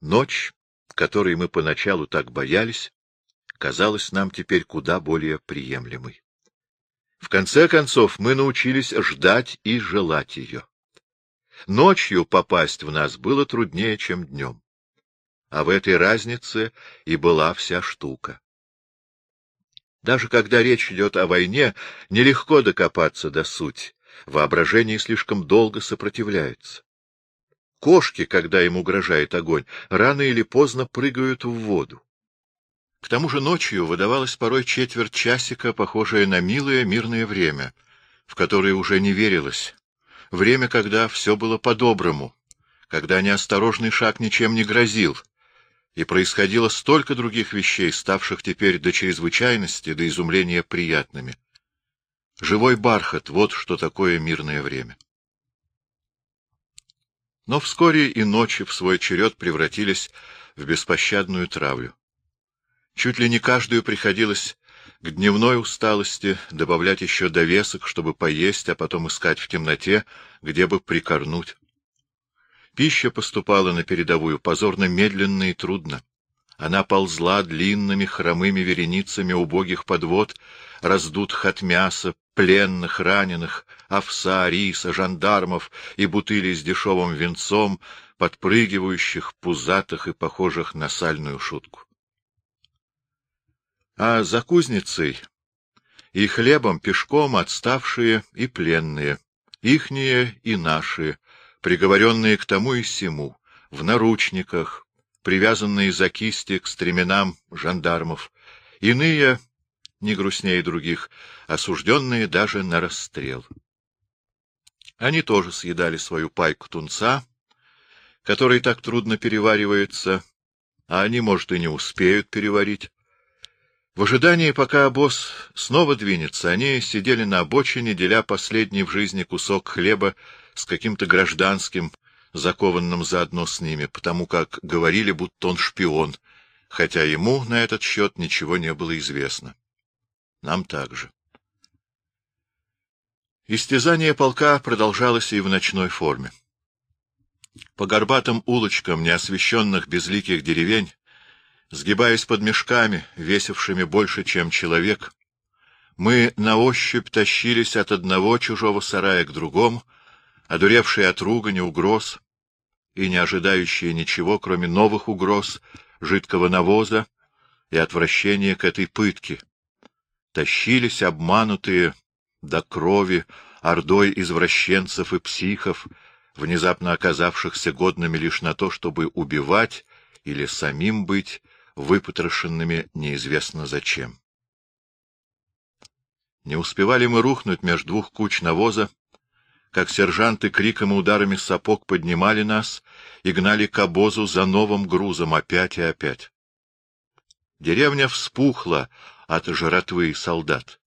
Ночь, которой мы поначалу так боялись, казалась нам теперь куда более приемлемой. В конце концов, мы научились ждать и желать ее. Ночью попасть в нас было труднее, чем днем. А в этой разнице и была вся штука. Даже когда речь идет о войне, нелегко докопаться до сути. Воображение слишком долго сопротивляется. Кошки, когда им угрожает огонь, рано или поздно прыгают в воду. К тому же ночью выдавалась порой четверть часика, похожее на милое мирное время, в которое уже не верилось. Время, когда все было по-доброму, когда неосторожный шаг ничем не грозил, и происходило столько других вещей, ставших теперь до чрезвычайности, до изумления приятными. Живой бархат — вот что такое мирное время. Но вскоре и ночи в свой черед превратились в беспощадную травлю. Чуть ли не каждую приходилось к дневной усталости добавлять еще довесок, чтобы поесть, а потом искать в темноте, где бы прикорнуть. Пища поступала на передовую позорно медленно и трудно. Она ползла длинными хромыми вереницами убогих подвод, раздутых от мяса, пленных, раненых, овса, риса, жандармов и бутыли с дешевым венцом, подпрыгивающих, пузатых и похожих на сальную шутку. А за кузницей и хлебом пешком отставшие и пленные, ихние и наши, приговоренные к тому и сему, в наручниках, привязанные за кисти к стременам жандармов, иные, не грустнее других, осужденные даже на расстрел. Они тоже съедали свою пайку тунца, который так трудно переваривается, а они, может, и не успеют переварить. В ожидании, пока обоз снова двинется, они сидели на обочине, деля последний в жизни кусок хлеба с каким-то гражданским, закованным заодно с ними, потому как говорили, будто он шпион, хотя ему на этот счет ничего не было известно. Нам также. Истязание полка продолжалось и в ночной форме. По горбатым улочкам неосвещенных безликих деревень, сгибаясь под мешками, весившими больше, чем человек, мы на ощупь тащились от одного чужого сарая к другому, одуревшие от ругани, угроз и не ожидающие ничего, кроме новых угроз, жидкого навоза и отвращения к этой пытке. Тащились обманутые до крови ордой извращенцев и психов, внезапно оказавшихся годными лишь на то, чтобы убивать или самим быть выпотрошенными неизвестно зачем. Не успевали мы рухнуть между двух куч навоза, как сержанты криком и ударами сапог поднимали нас и гнали к обозу за новым грузом опять и опять. Деревня вспухла от жратвы солдат.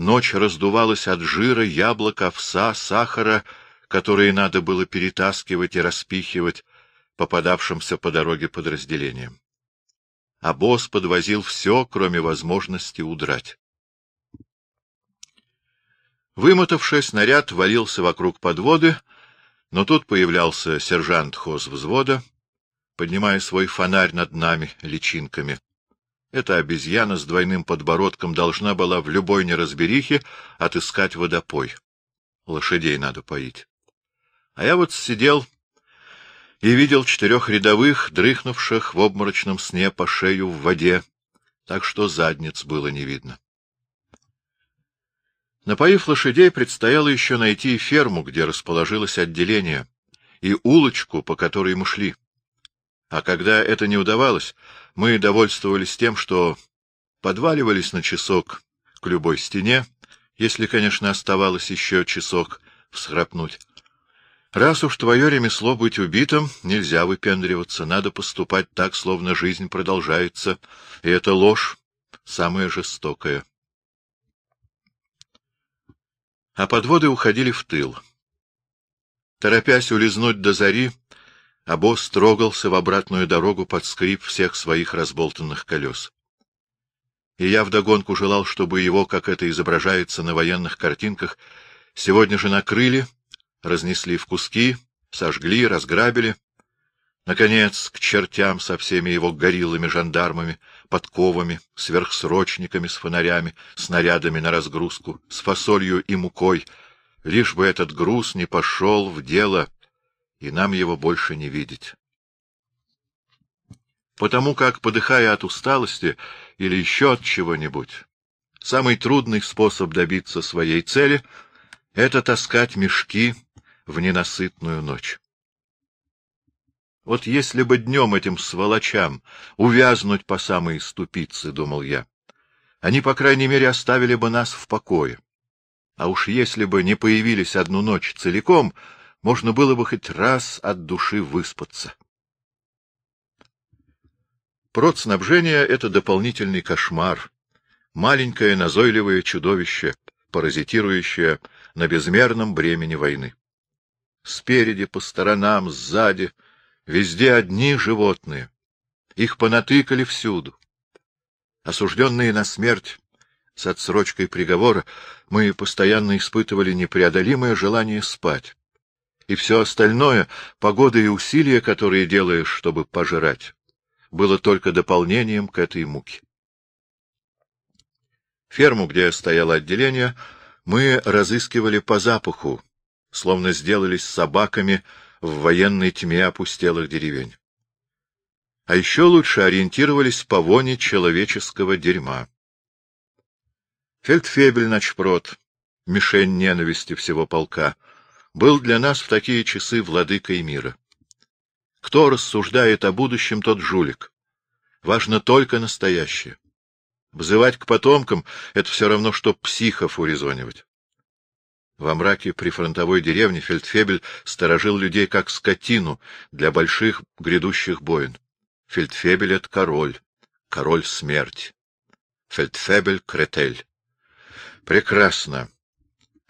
Ночь раздувалась от жира, яблок, овса, сахара, которые надо было перетаскивать и распихивать попадавшимся по дороге подразделениям. А босс подвозил все, кроме возможности удрать. Вымотавшись, наряд валился вокруг подводы, но тут появлялся сержант хозвзвода, поднимая свой фонарь над нами личинками. Эта обезьяна с двойным подбородком должна была в любой неразберихе отыскать водопой. Лошадей надо поить. А я вот сидел и видел четырех рядовых, дрыхнувших в обморочном сне по шею в воде, так что задниц было не видно. Напоив лошадей, предстояло еще найти ферму, где расположилось отделение, и улочку, по которой мы шли. А когда это не удавалось, мы довольствовались тем, что подваливались на часок к любой стене, если, конечно, оставалось еще часок всхрапнуть. Раз уж твое ремесло быть убитым, нельзя выпендриваться, надо поступать так, словно жизнь продолжается, и это ложь, самая жестокая а подводы уходили в тыл. Торопясь улизнуть до зари, обоз трогался в обратную дорогу под скрип всех своих разболтанных колес. И я вдогонку желал, чтобы его, как это изображается на военных картинках, сегодня же накрыли, разнесли в куски, сожгли, разграбили, Наконец, к чертям со всеми его гориллами-жандармами, подковами, сверхсрочниками с фонарями, снарядами на разгрузку, с фасолью и мукой, лишь бы этот груз не пошел в дело, и нам его больше не видеть. Потому как, подыхая от усталости или еще от чего-нибудь, самый трудный способ добиться своей цели — это таскать мешки в ненасытную ночь. Вот если бы днем этим сволочам увязнуть по самые ступицы, — думал я, — они, по крайней мере, оставили бы нас в покое. А уж если бы не появились одну ночь целиком, можно было бы хоть раз от души выспаться. Продснабжение — это дополнительный кошмар, маленькое назойливое чудовище, паразитирующее на безмерном бремени войны. Спереди, по сторонам, сзади — Везде одни животные. Их понатыкали всюду. Осужденные на смерть с отсрочкой приговора, мы постоянно испытывали непреодолимое желание спать. И все остальное, погода и усилия, которые делаешь, чтобы пожирать, было только дополнением к этой муке. Ферму, где стояло отделение, мы разыскивали по запаху, словно сделались собаками, в военной тьме опустелых деревень. А еще лучше ориентировались по воне человеческого дерьма. Фельдфебель Начпрот, мишень ненависти всего полка, был для нас в такие часы владыкой мира. Кто рассуждает о будущем, тот жулик. Важно только настоящее. Взывать к потомкам — это все равно, что психов урезонивать. Во мраке прифронтовой деревни Фельдфебель сторожил людей как скотину для больших грядущих боин. Фельдфебель — это король, король смерть. Фельдфебель — кретель. Прекрасно.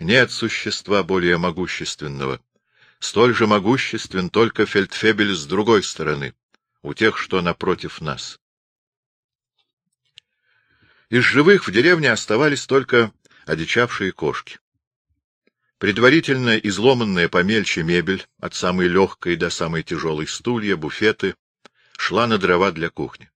Нет существа более могущественного. Столь же могуществен только Фельдфебель с другой стороны, у тех, что напротив нас. Из живых в деревне оставались только одичавшие кошки. Предварительно изломанная помельче мебель, от самой легкой до самой тяжелой стулья, буфеты, шла на дрова для кухни.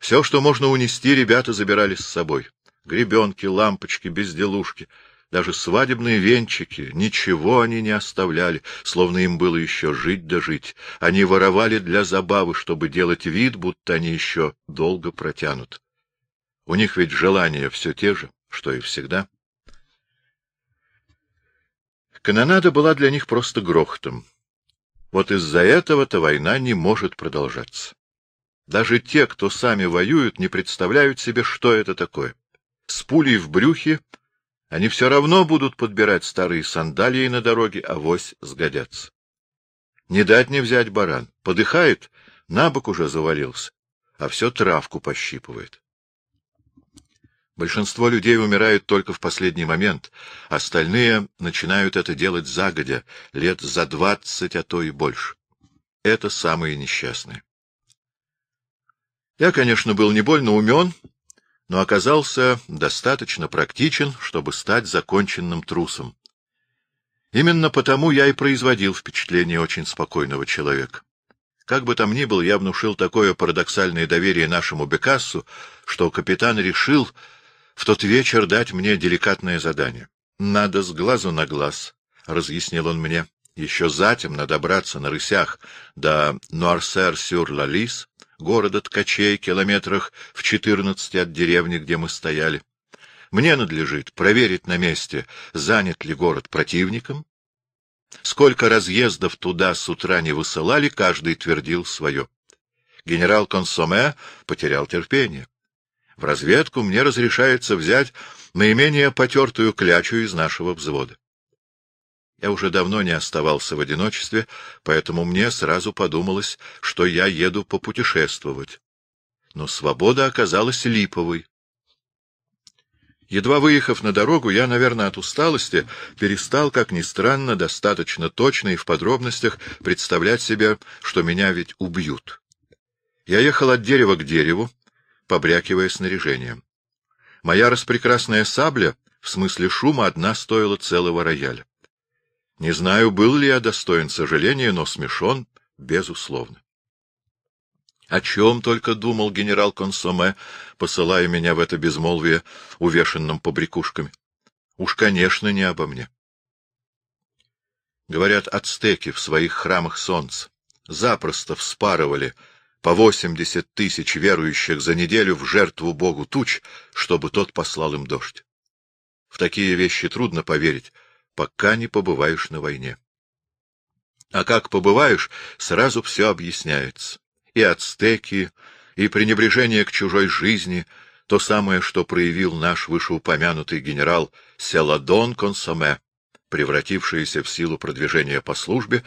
Все, что можно унести, ребята забирали с собой. Гребенки, лампочки, безделушки, даже свадебные венчики. Ничего они не оставляли, словно им было еще жить да жить. Они воровали для забавы, чтобы делать вид, будто они еще долго протянут. У них ведь желания все те же, что и всегда. Канонада была для них просто грохотом. Вот из-за этого-то война не может продолжаться. Даже те, кто сами воюют, не представляют себе, что это такое. С пулей в брюхе они все равно будут подбирать старые сандалии на дороге, а вось сгодятся. Не дать не взять баран. Подыхает, на бок уже завалился, а все травку пощипывает. Большинство людей умирают только в последний момент, остальные начинают это делать загодя, лет за двадцать, а то и больше. Это самые несчастные. Я, конечно, был не больно умен, но оказался достаточно практичен, чтобы стать законченным трусом. Именно потому я и производил впечатление очень спокойного человека. Как бы там ни был, я внушил такое парадоксальное доверие нашему Бекассу, что капитан решил, в тот вечер дать мне деликатное задание. Надо с глазу на глаз, — разъяснил он мне. Еще затем надо добраться на рысях до Нуарсер-сюр-Лалис, города ткачей, километрах в четырнадцати от деревни, где мы стояли. Мне надлежит проверить на месте, занят ли город противником. Сколько разъездов туда с утра не высылали, каждый твердил свое. Генерал Консоме потерял терпение. В разведку мне разрешается взять наименее потертую клячу из нашего взвода. Я уже давно не оставался в одиночестве, поэтому мне сразу подумалось, что я еду попутешествовать. Но свобода оказалась липовой. Едва выехав на дорогу, я, наверное, от усталости перестал, как ни странно, достаточно точно и в подробностях представлять себе, что меня ведь убьют. Я ехал от дерева к дереву, побрякивая снаряжением. Моя распрекрасная сабля, в смысле шума, одна стоила целого рояля. Не знаю, был ли я достоин сожаления, но смешон безусловно. О чем только думал генерал Консоме, посылая меня в это безмолвие, увешанным побрякушками. Уж, конечно, не обо мне. Говорят, ацтеки в своих храмах солнца запросто вспарывали по восемьдесят тысяч верующих за неделю в жертву богу туч, чтобы тот послал им дождь. В такие вещи трудно поверить, пока не побываешь на войне. А как побываешь, сразу все объясняется и ацтеки, и пренебрежение к чужой жизни, то самое, что проявил наш вышеупомянутый генерал Селадон Консоме, превратившийся в силу продвижения по службе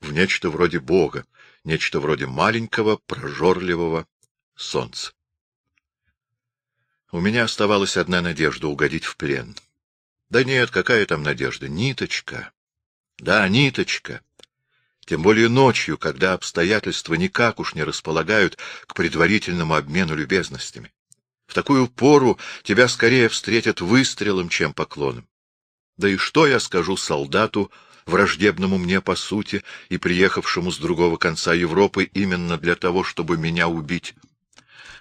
в нечто вроде бога, нечто вроде маленького прожорливого солнца. У меня оставалась одна надежда — угодить в плен. Да нет, какая там надежда? Ниточка. Да, ниточка тем более ночью, когда обстоятельства никак уж не располагают к предварительному обмену любезностями. В такую пору тебя скорее встретят выстрелом, чем поклоном. Да и что я скажу солдату, враждебному мне по сути и приехавшему с другого конца Европы именно для того, чтобы меня убить?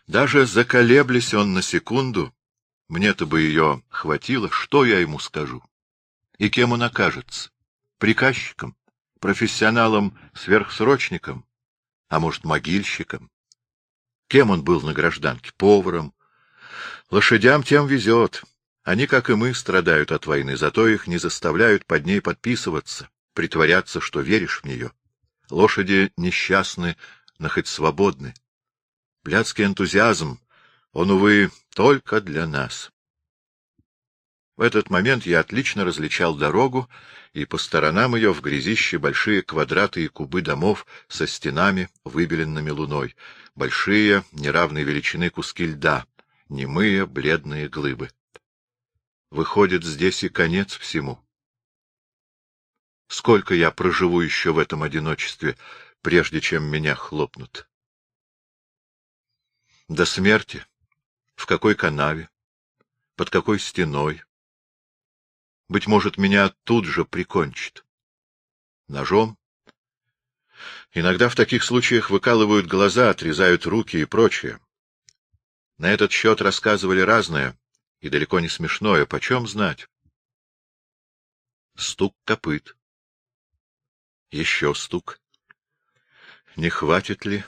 Даже заколеблясь он на секунду, мне-то бы ее хватило, что я ему скажу? И кем он окажется? Приказчиком? профессионалом-сверхсрочником, а может, могильщиком. Кем он был на гражданке? Поваром. Лошадям тем везет. Они, как и мы, страдают от войны, зато их не заставляют под ней подписываться, притворяться, что веришь в нее. Лошади несчастны, но хоть свободны. Блядский энтузиазм, он, увы, только для нас. В этот момент я отлично различал дорогу, и по сторонам ее в грязище большие квадраты и кубы домов со стенами, выбеленными луной, большие неравной величины куски льда, немые бледные глыбы. Выходит, здесь и конец всему. Сколько я проживу еще в этом одиночестве, прежде чем меня хлопнут? До смерти? В какой канаве? Под какой стеной? Быть может, меня тут же прикончит. Ножом? Иногда в таких случаях выкалывают глаза, отрезают руки и прочее. На этот счет рассказывали разное, и далеко не смешное, почем знать. Стук копыт. Еще стук. Не хватит ли?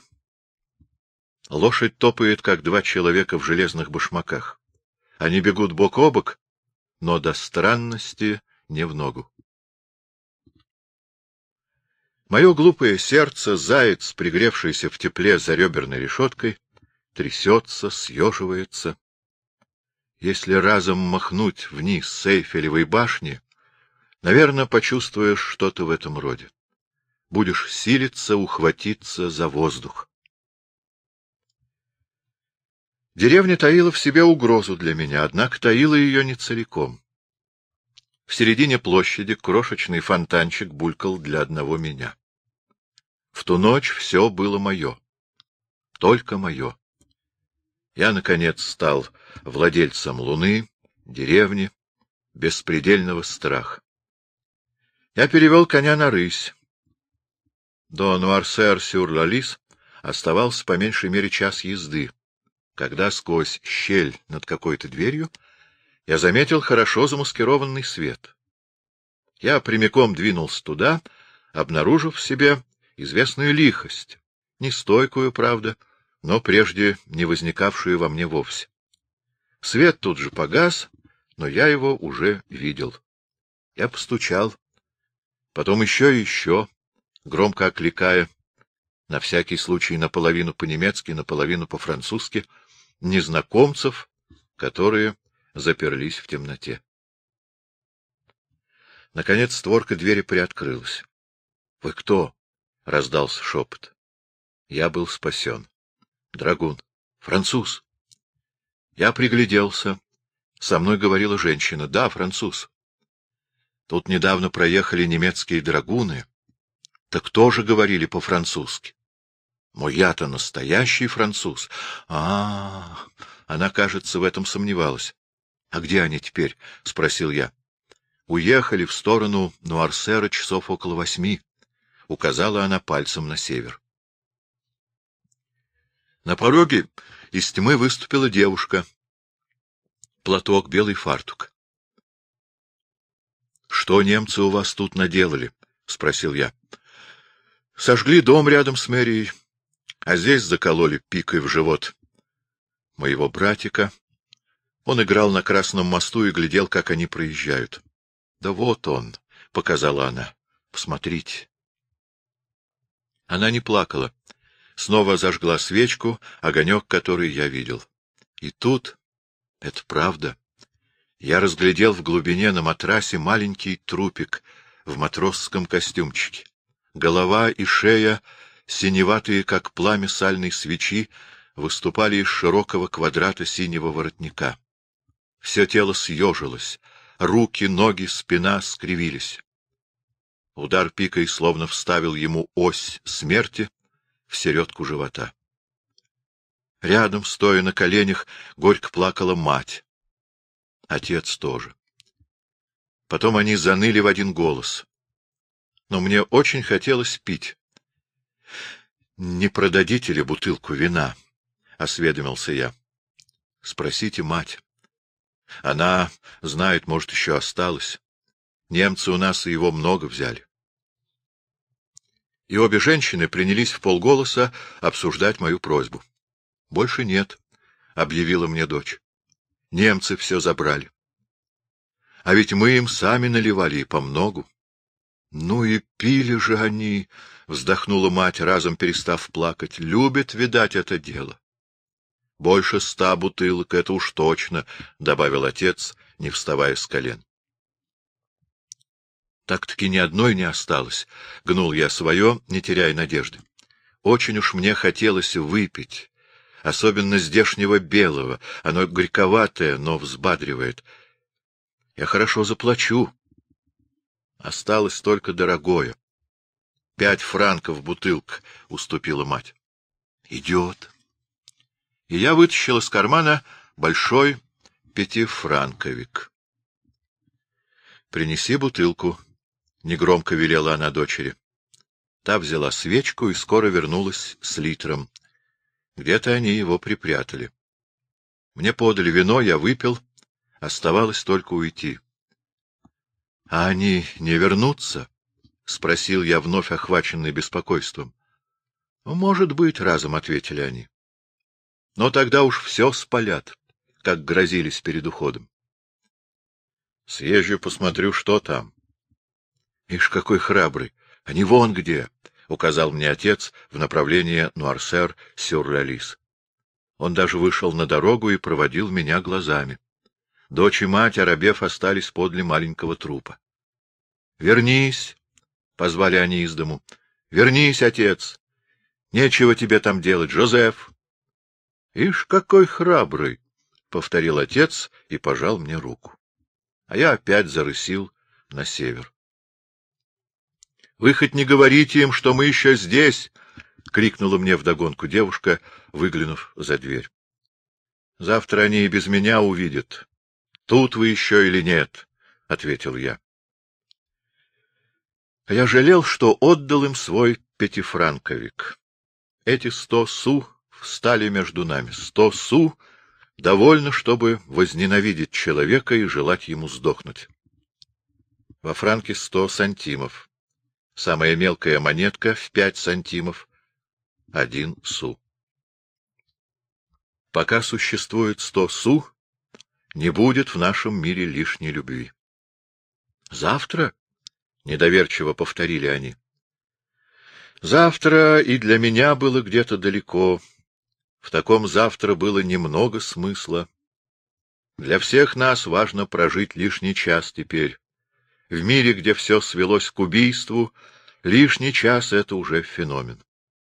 Лошадь топает, как два человека в железных башмаках. Они бегут бок о бок, но до странности не в ногу. Мое глупое сердце, заяц, пригревшийся в тепле за реберной решеткой, трясется, съеживается. Если разом махнуть вниз с Эйфелевой башни, наверное, почувствуешь что-то в этом роде. Будешь силиться ухватиться за воздух. Деревня таила в себе угрозу для меня, однако таила ее не целиком. В середине площади крошечный фонтанчик булькал для одного меня. В ту ночь все было мое. Только мое. Я, наконец, стал владельцем луны, деревни, беспредельного страха. Я перевел коня на рысь. До Нуарсер-сюр-Лалис оставался по меньшей мере час езды когда сквозь щель над какой-то дверью я заметил хорошо замаскированный свет. Я прямиком двинулся туда, обнаружив в себе известную лихость, нестойкую, правда, но прежде не возникавшую во мне вовсе. Свет тут же погас, но я его уже видел. Я постучал, потом еще и еще, громко окликая, на всякий случай наполовину по-немецки, наполовину по-французски — незнакомцев, которые заперлись в темноте. Наконец створка двери приоткрылась. — Вы кто? — раздался шепот. Я был спасен. Драгун. Француз. Я пригляделся. Со мной говорила женщина. Да, француз. Тут недавно проехали немецкие драгуны. Так тоже говорили по-французски. Мой я-то настоящий француз. А, -а, а Она, кажется, в этом сомневалась. — А где они теперь? — спросил я. — Уехали в сторону Нуарсера часов около восьми. — указала она пальцем на север. На пороге из тьмы выступила девушка. Платок, белый фартук. — Что немцы у вас тут наделали? — спросил я. — Сожгли дом рядом с мэрией, а здесь закололи пикой в живот. Моего братика. Он играл на Красном мосту и глядел, как они проезжают. — Да вот он, — показала она. — Посмотрите. Она не плакала снова зажгла свечку, огонек который я видел. И тут, это правда, я разглядел в глубине на матрасе маленький трупик в матросском костюмчике. Голова и шея, синеватые, как пламя сальной свечи, выступали из широкого квадрата синего воротника. Все тело съежилось, руки, ноги, спина скривились. Удар пикой словно вставил ему ось смерти, в середку живота. Рядом, стоя на коленях, горько плакала мать. Отец тоже. Потом они заныли в один голос. Но мне очень хотелось пить. — Не продадите ли бутылку вина? — осведомился я. — Спросите мать. Она знает, может, еще осталось. Немцы у нас его много взяли и обе женщины принялись в полголоса обсуждать мою просьбу. — Больше нет, — объявила мне дочь. — Немцы все забрали. А ведь мы им сами наливали и помногу. — Ну и пили же они, — вздохнула мать, разом перестав плакать. — Любят, видать, это дело. — Больше ста бутылок, это уж точно, — добавил отец, не вставая с колен. Так-таки ни одной не осталось. Гнул я свое, не теряя надежды. Очень уж мне хотелось выпить, особенно здешнего белого. Оно горьковатое, но взбадривает. Я хорошо заплачу. Осталось только дорогое. Пять франков бутылка, — уступила мать. Идет. И я вытащил из кармана большой пятифранковик. Принеси бутылку, негромко велела она дочери. Та взяла свечку и скоро вернулась с литром. Где-то они его припрятали. Мне подали вино, я выпил, оставалось только уйти. — А они не вернутся? — спросил я, вновь охваченный беспокойством. — Может быть, — разом ответили они. — Но тогда уж все спалят, как грозились перед уходом. — Съезжу, посмотрю, что там. Ишь, какой храбрый! Они вон где! — указал мне отец в направлении Нуарсер-Сюр-Лалис. Он даже вышел на дорогу и проводил меня глазами. Дочь и мать, оробев, остались подле маленького трупа. — Вернись! — позвали они из дому. — Вернись, отец! Нечего тебе там делать, Жозеф! — Ишь, какой храбрый! — повторил отец и пожал мне руку. А я опять зарысил на север. — Вы хоть не говорите им, что мы еще здесь! — крикнула мне вдогонку девушка, выглянув за дверь. — Завтра они и без меня увидят. Тут вы еще или нет, — ответил я. Я жалел, что отдал им свой пятифранковик. Эти сто су встали между нами. Сто су довольно, чтобы возненавидеть человека и желать ему сдохнуть. Во франке сто сантимов. Самая мелкая монетка в пять сантимов — один су. Пока существует сто су, не будет в нашем мире лишней любви. Завтра? — недоверчиво повторили они. Завтра и для меня было где-то далеко. В таком завтра было немного смысла. Для всех нас важно прожить лишний час теперь. В мире, где все свелось к убийству, лишний час — это уже феномен.